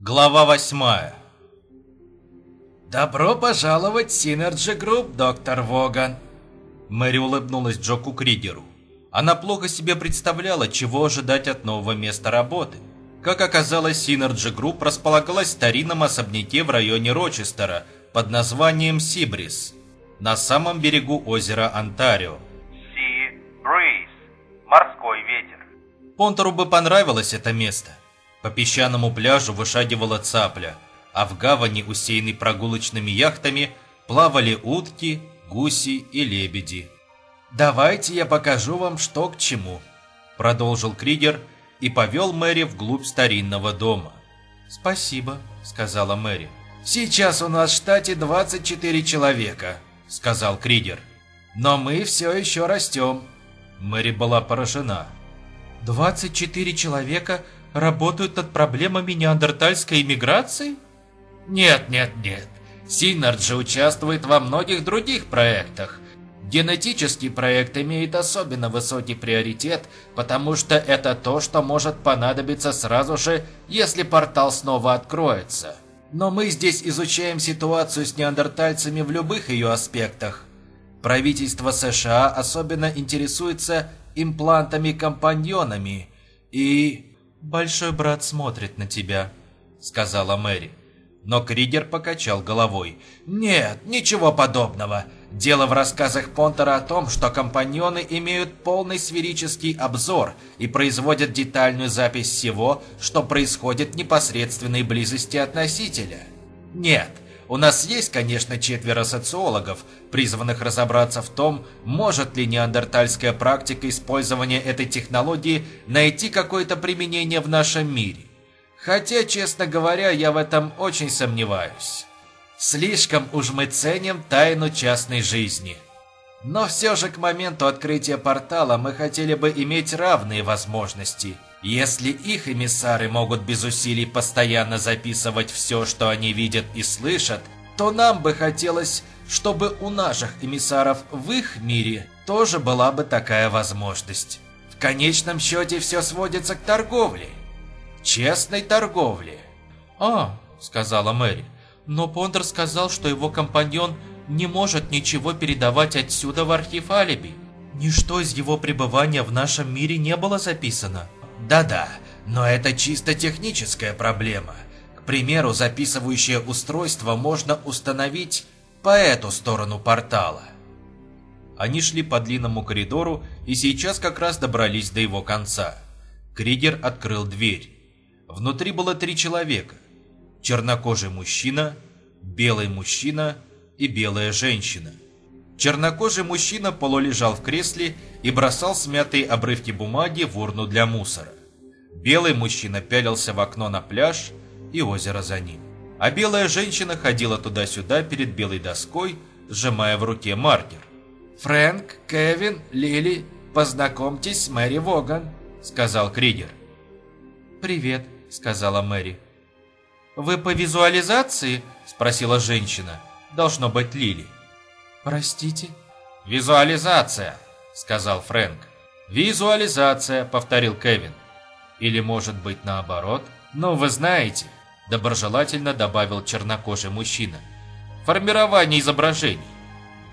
Глава восьмая «Добро пожаловать в Synergy Group, доктор Воган!» Мэри улыбнулась Джоку Кригеру. Она плохо себе представляла, чего ожидать от нового места работы. Как оказалось, Synergy Group располагалась в старинном особняке в районе Рочестера под названием Сибрис, на самом берегу озера Онтарио. Понтеру бы понравилось это место. По песчаному пляжу вышагивала цапля, а в гавани, усеянной прогулочными яхтами, плавали утки, гуси и лебеди. «Давайте я покажу вам, что к чему», — продолжил Кригер и повел Мэри вглубь старинного дома. «Спасибо», — сказала Мэри. «Сейчас у нас в штате 24 человека», — сказал Кригер. «Но мы все еще растем». Мэри была поражена. «24 человека работают над проблемами неандертальской иммиграции?» «Нет, нет, нет. Синарджи участвует во многих других проектах. Генетический проект имеет особенно высокий приоритет, потому что это то, что может понадобиться сразу же, если портал снова откроется. Но мы здесь изучаем ситуацию с неандертальцами в любых ее аспектах. Правительство США особенно интересуется имплантами-компаньонами и... «Большой брат смотрит на тебя», — сказала Мэри. Но Кригер покачал головой. «Нет, ничего подобного. Дело в рассказах Понтера о том, что компаньоны имеют полный сферический обзор и производят детальную запись всего, что происходит в непосредственной близости от носителя. Нет, у нас есть, конечно, четверо социологов, призванных разобраться в том, может ли неандертальская практика использования этой технологии найти какое-то применение в нашем мире. Хотя, честно говоря, я в этом очень сомневаюсь. Слишком уж мы ценим тайну частной жизни. Но все же к моменту открытия портала мы хотели бы иметь равные возможности. Если их эмиссары могут без усилий постоянно записывать все, что они видят и слышат, то нам бы хотелось, чтобы у наших эмиссаров в их мире тоже была бы такая возможность. В конечном счете все сводится к торговле честной торговли. «А», — сказала Мэри, — «но Пондер сказал, что его компаньон не может ничего передавать отсюда в архив алиби. Ничто из его пребывания в нашем мире не было записано». «Да-да, но это чисто техническая проблема. К примеру, записывающее устройство можно установить по эту сторону портала». Они шли по длинному коридору и сейчас как раз добрались до его конца. Кригер открыл дверь. Внутри было три человека. Чернокожий мужчина, белый мужчина и белая женщина. Чернокожий мужчина полулежал в кресле и бросал смятые обрывки бумаги в урну для мусора. Белый мужчина пялился в окно на пляж и озеро за ним. А белая женщина ходила туда-сюда перед белой доской, сжимая в руке маркер. «Фрэнк, Кевин, Лили, познакомьтесь с Мэри Воган», — сказал Кригер. «Привет», — сказала Мэри. «Вы по визуализации?» — спросила женщина. «Должно быть Лили». «Простите?» «Визуализация», — сказал Фрэнк. «Визуализация», — повторил Кевин. «Или, может быть, наоборот?» «Ну, вы знаете», — доброжелательно добавил чернокожий мужчина. «Формирование изображений,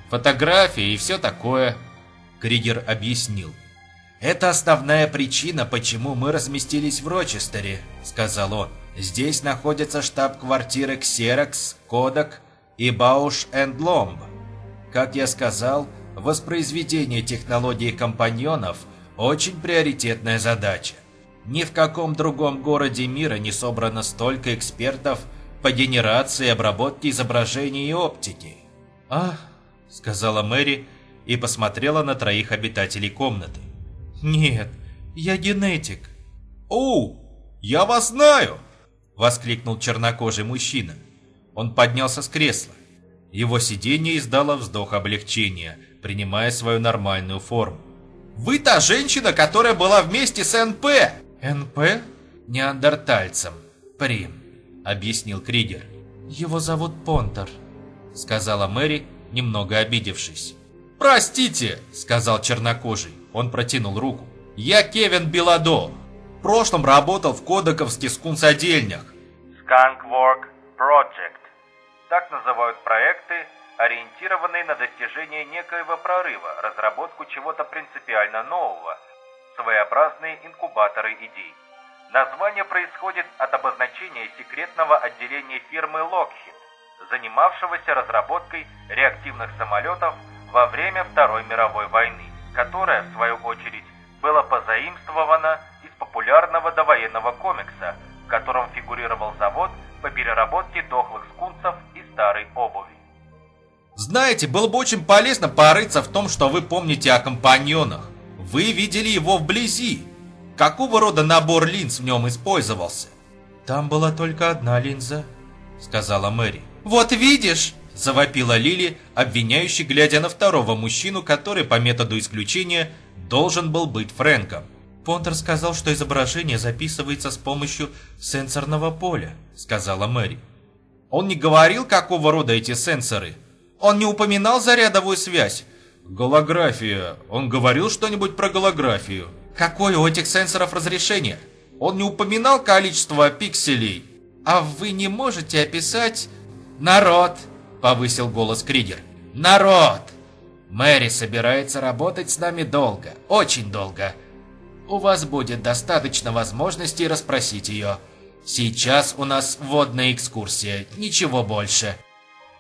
фотографии и все такое», — Кригер объяснил. «Это основная причина, почему мы разместились в Рочестере», — сказал он. «Здесь находится штаб-квартиры Xerox, Kodak и Bausch Lomb. Как я сказал, воспроизведение технологии компаньонов – очень приоритетная задача. Ни в каком другом городе мира не собрано столько экспертов по генерации и обработке изображений и оптики». «А», — сказала Мэри и посмотрела на троих обитателей комнаты. «Нет, я генетик». «Оу, я вас знаю!» – воскликнул чернокожий мужчина. Он поднялся с кресла. Его сиденье издало вздох облегчения, принимая свою нормальную форму. «Вы та женщина, которая была вместе с НП!» «НП?» «Неандертальцем. Прим», — объяснил Кригер. «Его зовут Понтер», — сказала Мэри, немного обидевшись. «Простите», — сказал чернокожий. Он протянул руку. «Я Кевин Беладо. В прошлом работал в Кодаковских скунсодельнях». Skunkwork Project. Так называют проекты, ориентированные на достижение некоего прорыва, разработку чего-то принципиально нового, своеобразные инкубаторы идей. Название происходит от обозначения секретного отделения фирмы Lockheed, занимавшегося разработкой реактивных самолетов во время Второй мировой войны, которая, в свою очередь, была позаимствована из популярного довоенного комикса, в котором фигурировал завод по переработке дохлых скунсов и старой обуви. Знаете, было бы очень полезно порыться в том, что вы помните о компаньонах. Вы видели его вблизи. Какого рода набор линз в нем использовался? Там была только одна линза, сказала Мэри. Вот видишь, завопила Лили, обвиняющий, глядя на второго мужчину, который по методу исключения должен был быть Фрэнком. Понтер сказал, что изображение записывается с помощью сенсорного поля, сказала Мэри. Он не говорил, какого рода эти сенсоры. Он не упоминал зарядовую связь. Голография. Он говорил что-нибудь про голографию. Какое у этих сенсоров разрешение? Он не упоминал количество пикселей. А вы не можете описать... Народ, повысил голос Кригер. Народ! Мэри собирается работать с нами долго, очень долго. У вас будет достаточно возможностей расспросить ее. Сейчас у нас водная экскурсия, ничего больше.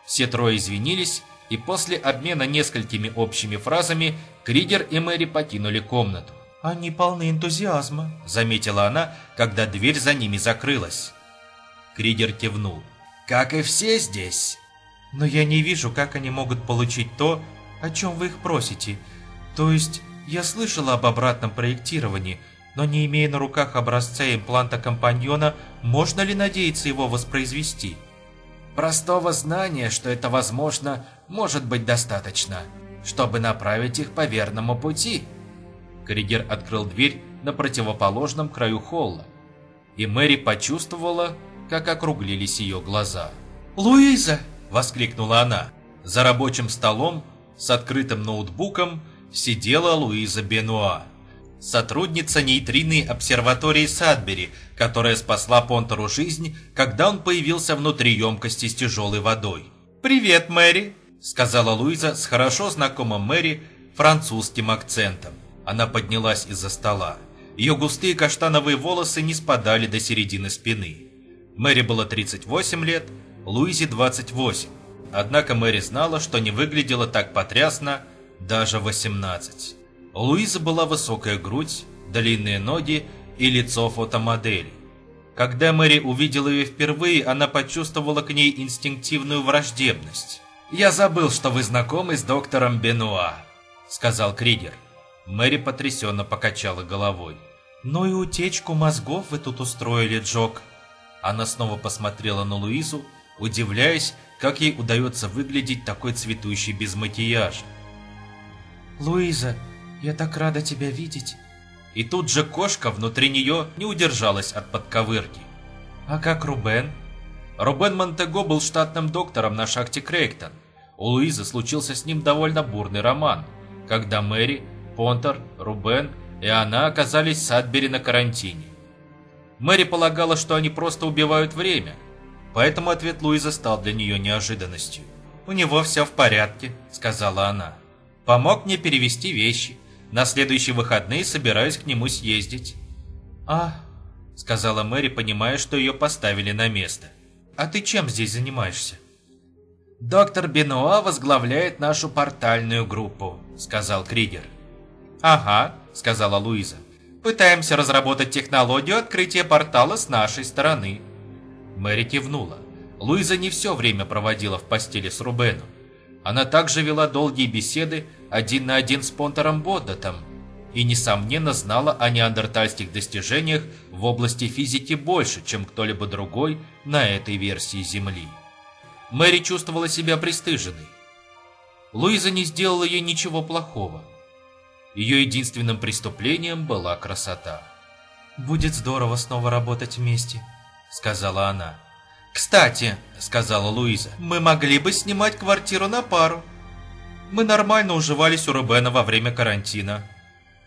Все трое извинились, и после обмена несколькими общими фразами Кригер и Мэри покинули комнату. «Они полны энтузиазма», — заметила она, когда дверь за ними закрылась. Кригер кивнул. «Как и все здесь». «Но я не вижу, как они могут получить то, о чем вы их просите. То есть, я слышала об обратном проектировании, но не имея на руках образца импланта компаньона, можно ли надеяться его воспроизвести?» Простого знания, что это возможно, может быть достаточно, чтобы направить их по верному пути. Кригер открыл дверь на противоположном краю холла, и Мэри почувствовала, как округлились ее глаза. «Луиза!» – воскликнула она. За рабочим столом с открытым ноутбуком сидела Луиза Бенуа, сотрудница нейтринной обсерватории Садбери, которая спасла Понтеру жизнь, когда он появился внутри емкости с тяжелой водой. «Привет, Мэри!» – сказала Луиза с хорошо знакомым Мэри французским акцентом. Она поднялась из-за стола. Ее густые каштановые волосы не спадали до середины спины. Мэри было 38 лет, Луизе 28. Однако Мэри знала, что не выглядела так потрясно даже 18. У Луизы была высокая грудь, длинные ноги и лицо фотомодели. Когда Мэри увидела ее впервые, она почувствовала к ней инстинктивную враждебность. «Я забыл, что вы знакомы с доктором Бенуа», — сказал Кригер. Мэри потрясенно покачала головой. «Ну и утечку мозгов вы тут устроили, Джок». Она снова посмотрела на Луизу, удивляясь, как ей удается выглядеть такой цветущей без макияжа. «Луиза, я так рада тебя видеть!» И тут же кошка внутри нее не удержалась от подковырки. «А как Рубен?» Рубен Монтего был штатным доктором на шахте Крейгтон. У Луизы случился с ним довольно бурный роман, когда Мэри, Понтер, Рубен и она оказались в Садбери на карантине. Мэри полагала, что они просто убивают время, поэтому ответ Луизы стал для нее неожиданностью. «У него все в порядке», — сказала она. «Помог мне перевести вещи. На следующие выходные собираюсь к нему съездить». «А», — сказала Мэри, понимая, что ее поставили на место. «А ты чем здесь занимаешься?» «Доктор Бенуа возглавляет нашу портальную группу», — сказал Кригер. «Ага», — сказала Луиза. «Пытаемся разработать технологию открытия портала с нашей стороны». Мэри кивнула. Луиза не все время проводила в постели с Рубеном. Она также вела долгие беседы один на один с Понтером Боддатом и, несомненно, знала о неандертальских достижениях в области физики больше, чем кто-либо другой на этой версии Земли. Мэри чувствовала себя пристыженной. Луиза не сделала ей ничего плохого. Ее единственным преступлением была красота. «Будет здорово снова работать вместе», — сказала она. «Кстати», — сказала Луиза, — «мы могли бы снимать квартиру на пару». Мы нормально уживались у Рубена во время карантина».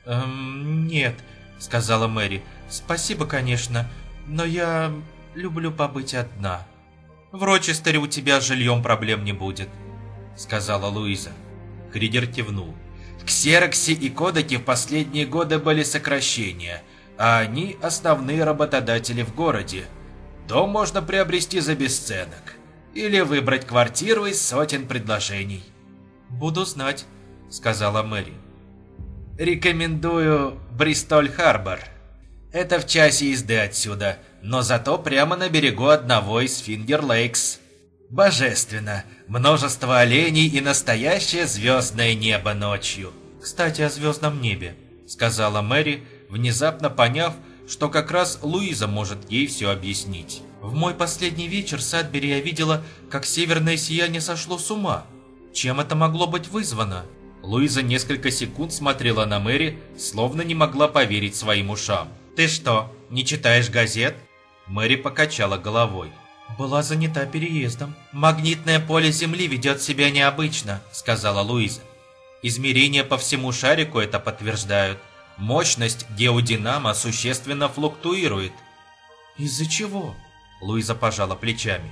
«Эм, нет», — сказала Мэри. «Спасибо, конечно, но я люблю побыть одна». «В Рочестере у тебя с жильем проблем не будет», — сказала Луиза. Кридер кивнул. Ксероксе и Кодеке в последние годы были сокращения, а они основные работодатели в городе. Дом можно приобрести за бесценок. Или выбрать квартиру из сотен предложений. «Буду знать», — сказала Мэри. «Рекомендую Бристоль-Харбор. Это в часе езды отсюда, но зато прямо на берегу одного из Фингер-Лейкс. Божественно! Множество оленей и настоящее звездное небо ночью». «Кстати, о звездном небе», — сказала Мэри, внезапно поняв, что как раз Луиза может ей все объяснить. В мой последний вечер в Садбери я видела, как северное сияние сошло с ума. Чем это могло быть вызвано? Луиза несколько секунд смотрела на Мэри, словно не могла поверить своим ушам. «Ты что, не читаешь газет?» Мэри покачала головой. «Была занята переездом. Магнитное поле Земли ведет себя необычно», — сказала Луиза. «Измерения по всему шарику это подтверждают. Мощность геодинамо существенно флуктуирует». «Из-за чего?» Луиза пожала плечами.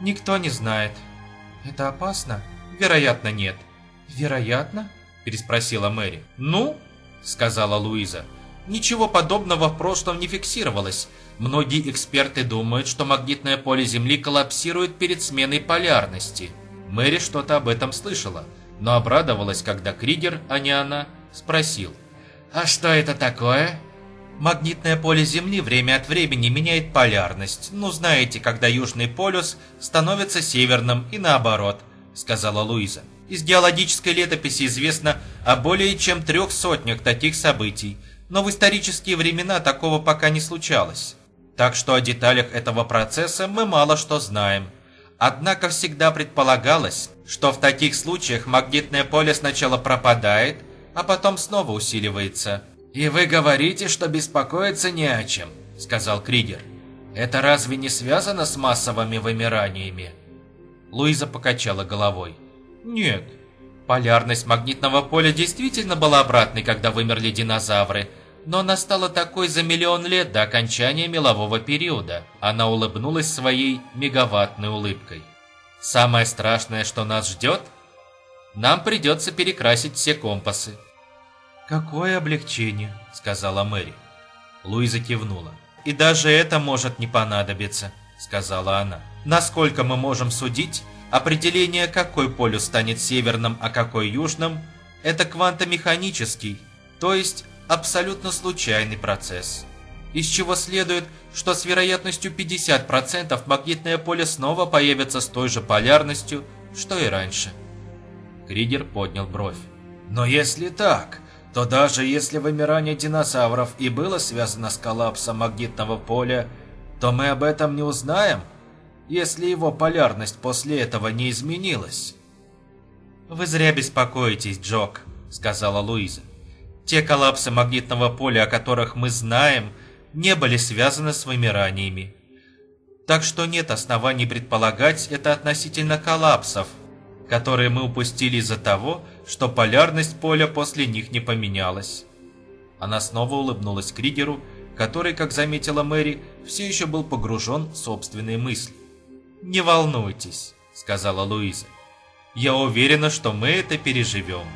«Никто не знает. Это опасно?» «Вероятно, нет». «Вероятно?» – переспросила Мэри. «Ну?» – сказала Луиза. «Ничего подобного в прошлом не фиксировалось. Многие эксперты думают, что магнитное поле Земли коллапсирует перед сменой полярности». Мэри что-то об этом слышала, но обрадовалась, когда Кригер, а не она, спросил. «А что это такое?» Магнитное поле Земли время от времени меняет полярность. Ну, знаете, когда Южный полюс становится северным и наоборот, сказала Луиза. Из геологической летописи известно о более чем трех сотнях таких событий, но в исторические времена такого пока не случалось. Так что о деталях этого процесса мы мало что знаем. Однако всегда предполагалось, что в таких случаях магнитное поле сначала пропадает, а потом снова усиливается. «И вы говорите, что беспокоиться не о чем», — сказал Кригер. «Это разве не связано с массовыми вымираниями?» Луиза покачала головой. «Нет. Полярность магнитного поля действительно была обратной, когда вымерли динозавры, но она стала такой за миллион лет до окончания мелового периода». Она улыбнулась своей мегаваттной улыбкой. «Самое страшное, что нас ждет? Нам придется перекрасить все компасы. «Какое облегчение», — сказала Мэри. Луиза кивнула. «И даже это может не понадобиться», — сказала она. «Насколько мы можем судить, определение, какой полюс станет северным, а какой южным, это квантомеханический, то есть абсолютно случайный процесс. Из чего следует, что с вероятностью 50% магнитное поле снова появится с той же полярностью, что и раньше». Кригер поднял бровь. «Но если так, то даже если вымирание динозавров и было связано с коллапсом магнитного поля, то мы об этом не узнаем, если его полярность после этого не изменилась. «Вы зря беспокоитесь, Джок», — сказала Луиза. «Те коллапсы магнитного поля, о которых мы знаем, не были связаны с вымираниями. Так что нет оснований предполагать это относительно коллапсов, которые мы упустили из-за того, что полярность поля после них не поменялась. Она снова улыбнулась Кригеру, который, как заметила Мэри, все еще был погружен в собственные мысли. «Не волнуйтесь», — сказала Луиза. «Я уверена, что мы это переживем».